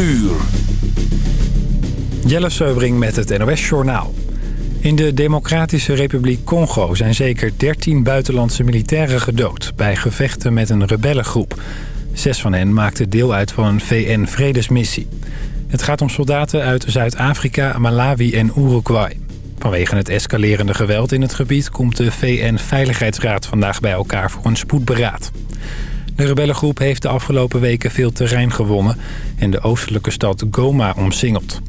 uur. Jelle Seubring met het NOS Journaal. In de Democratische Republiek Congo zijn zeker 13 buitenlandse militairen gedood... bij gevechten met een rebellengroep. Zes van hen maakten deel uit van een VN-vredesmissie. Het gaat om soldaten uit Zuid-Afrika, Malawi en Uruguay. Vanwege het escalerende geweld in het gebied... komt de VN-veiligheidsraad vandaag bij elkaar voor een spoedberaad. De rebellengroep heeft de afgelopen weken veel terrein gewonnen... en de oostelijke stad Goma omsingeld.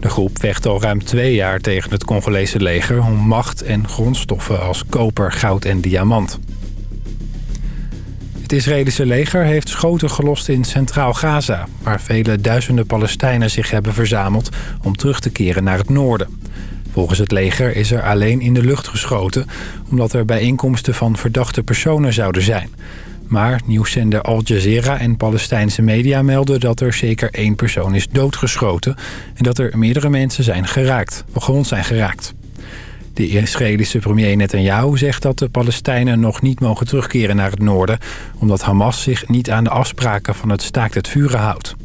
De groep vecht al ruim twee jaar tegen het Congolese leger... om macht en grondstoffen als koper, goud en diamant. Het Israëlische leger heeft schoten gelost in Centraal Gaza... waar vele duizenden Palestijnen zich hebben verzameld... om terug te keren naar het noorden. Volgens het leger is er alleen in de lucht geschoten... omdat er bijeenkomsten van verdachte personen zouden zijn... Maar nieuwszender Al Jazeera en Palestijnse media melden dat er zeker één persoon is doodgeschoten... en dat er meerdere mensen zijn geraakt, gewond zijn geraakt. De Israëlische premier Netanyahu zegt dat de Palestijnen nog niet mogen terugkeren naar het noorden... omdat Hamas zich niet aan de afspraken van het staakt het vuren houdt.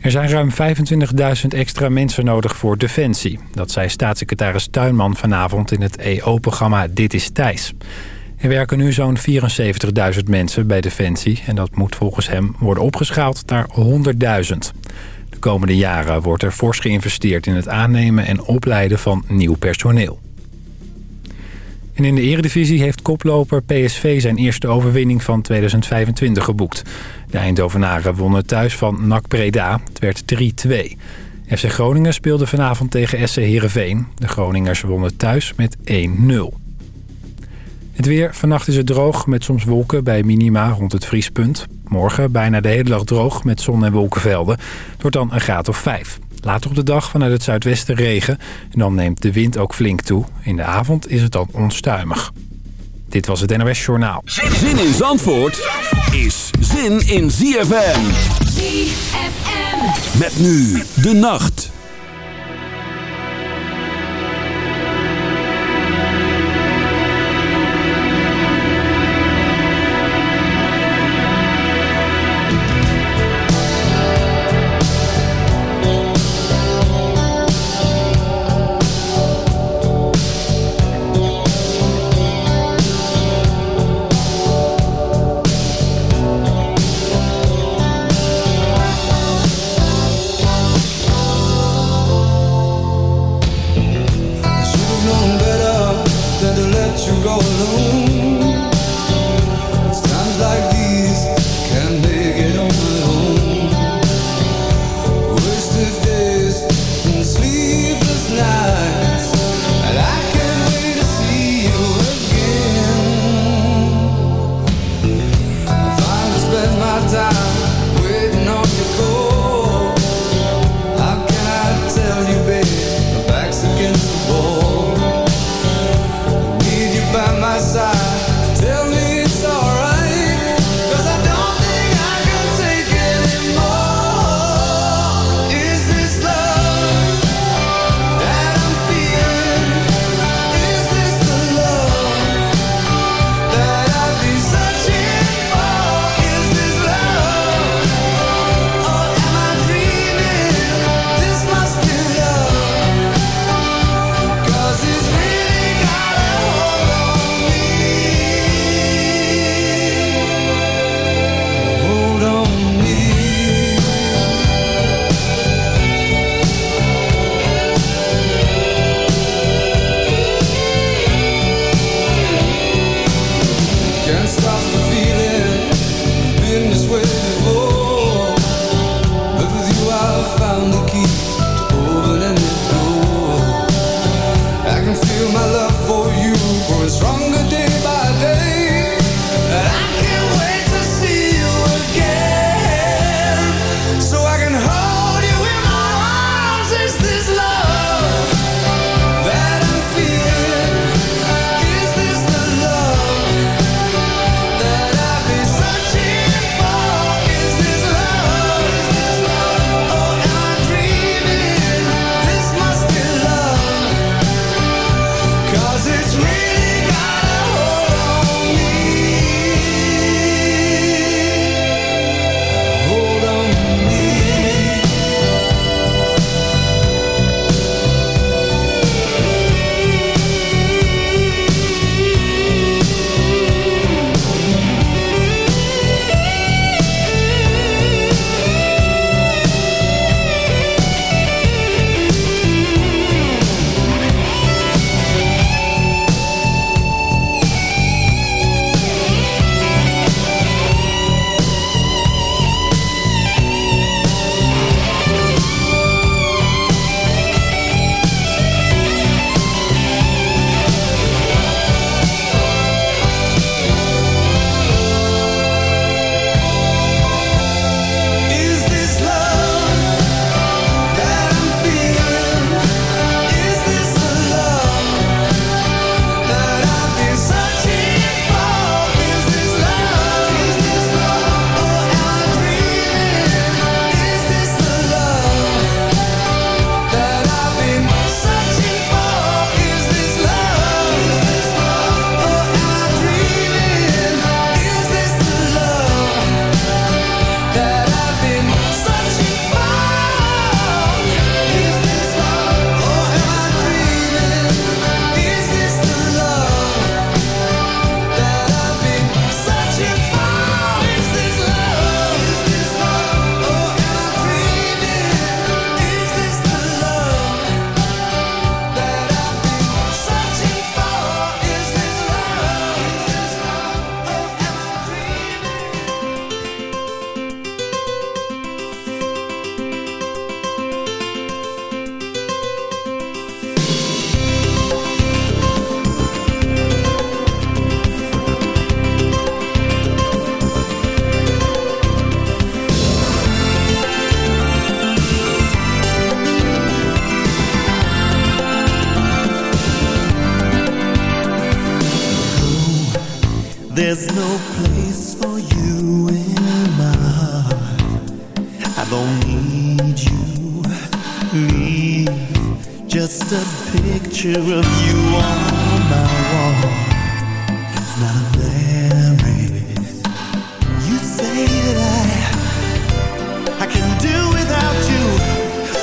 Er zijn ruim 25.000 extra mensen nodig voor Defensie. Dat zei staatssecretaris Tuinman vanavond in het EO-programma Dit is Thijs. Er werken nu zo'n 74.000 mensen bij Defensie... en dat moet volgens hem worden opgeschaald naar 100.000. De komende jaren wordt er fors geïnvesteerd in het aannemen en opleiden van nieuw personeel. En in de eredivisie heeft koploper PSV zijn eerste overwinning van 2025 geboekt. De Eindhovenaren wonnen thuis van NAC Breda. Het werd 3-2. FC Groningen speelde vanavond tegen SC Heerenveen. De Groningers wonnen thuis met 1-0. Het weer. Vannacht is het droog met soms wolken bij minima rond het vriespunt. Morgen bijna de hele dag droog met zon- en wolkenvelden. Het wordt dan een graad of 5. Later op de dag vanuit het zuidwesten regen. En dan neemt de wind ook flink toe. In de avond is het dan onstuimig. Dit was het NOS Journaal. Zin in Zandvoort is zin in ZFM. ZFM. Met nu de nacht.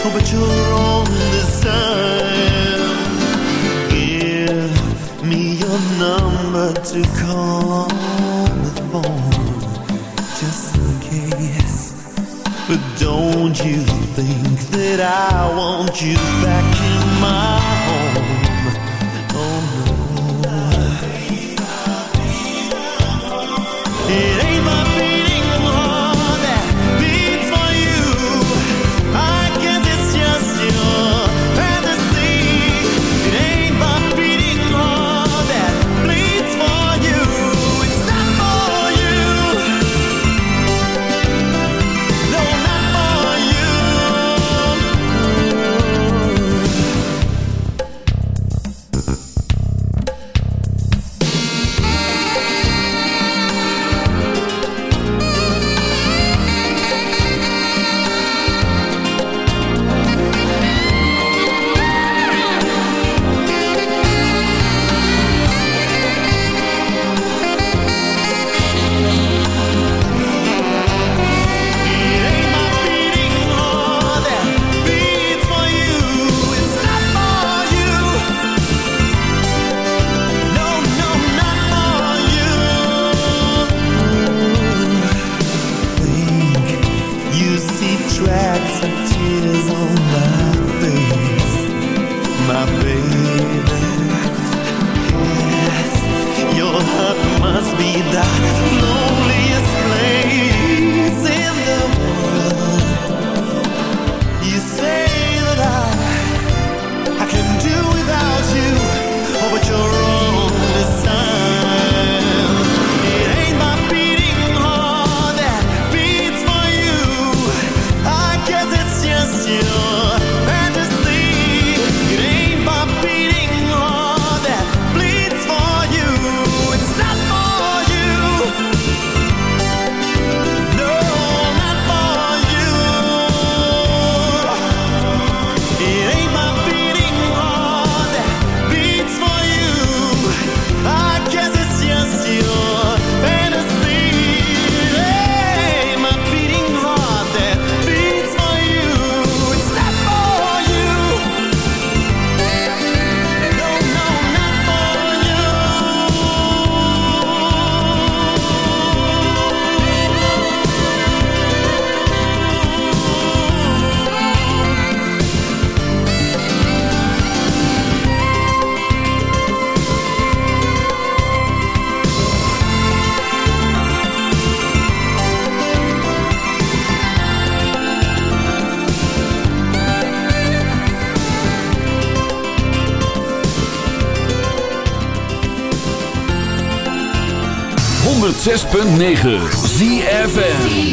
Oh, but you're on this time. Give me your number to call on the phone, just in case. But don't you think that I want you back in my 106.9 ZFN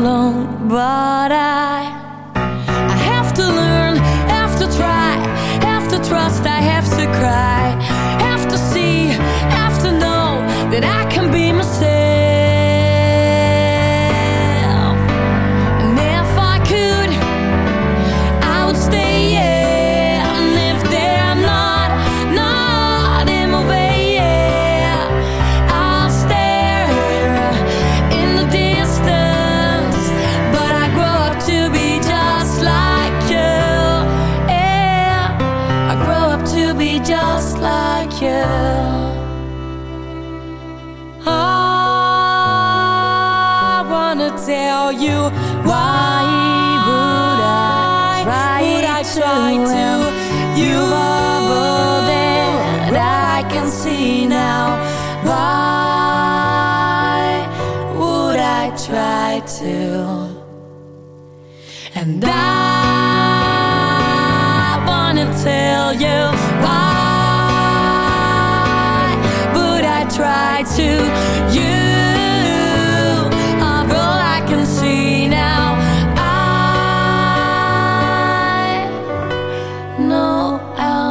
alone, but I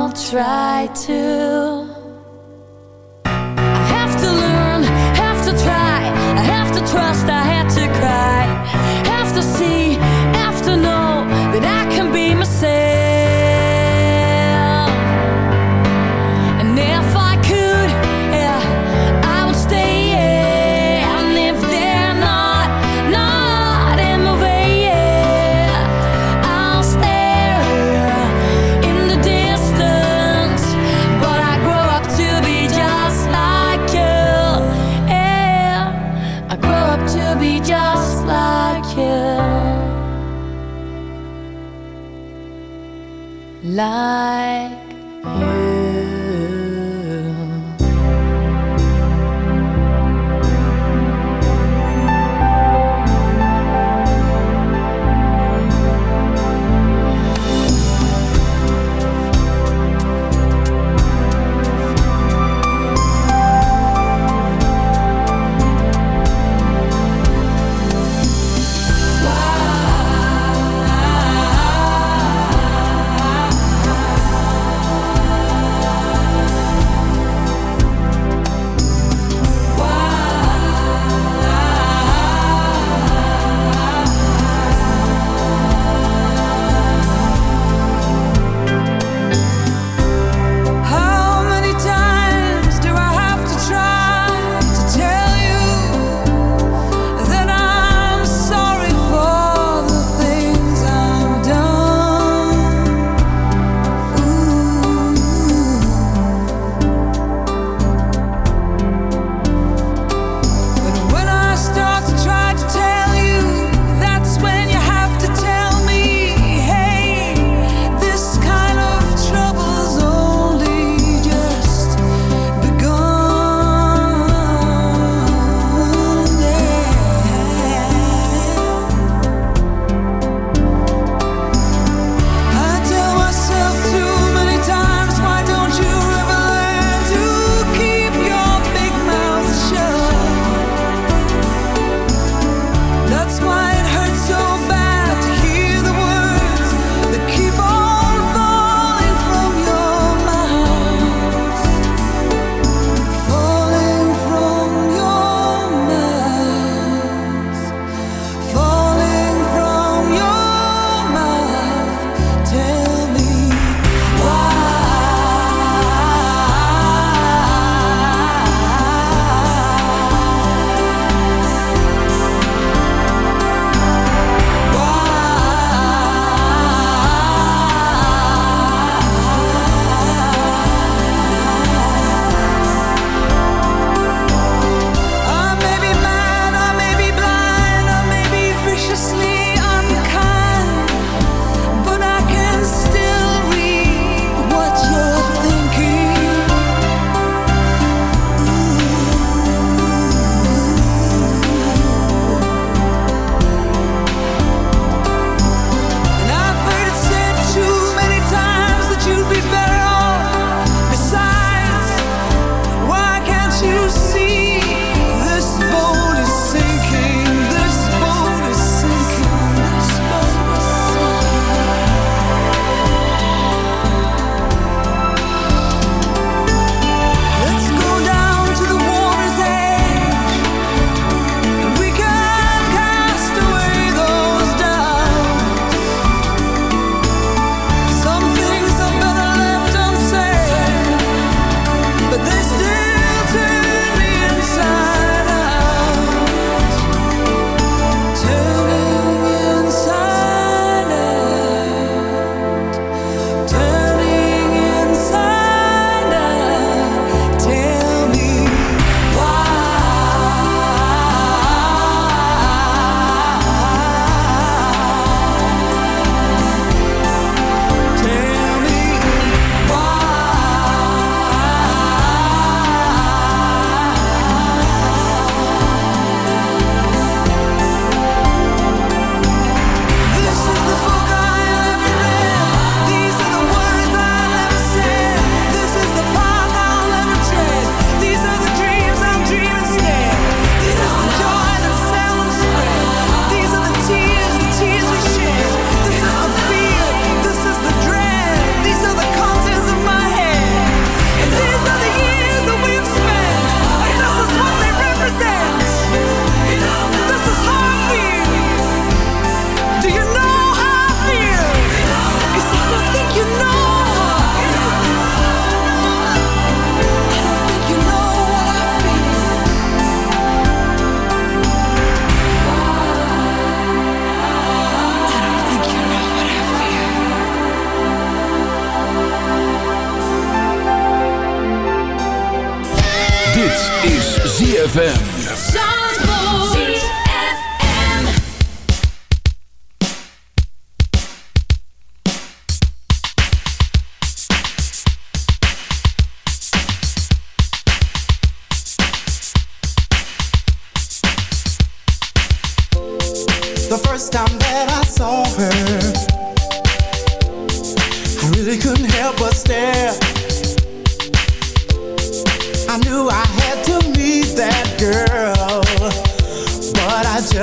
I'll try to.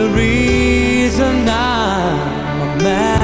The reason I'm a man?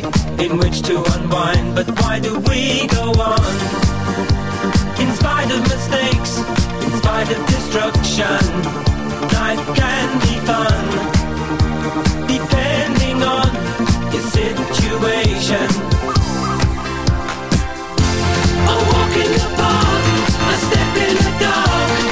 in which to unwind. But why do we go on? In spite of mistakes, in spite of destruction, life can be fun. Depending on your situation. A walk in the park, a step in the dark.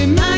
It